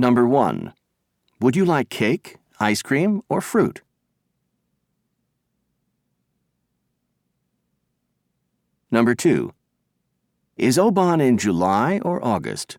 Number 1. Would you like cake, ice cream, or fruit? Number 2. Is Oban in July or August?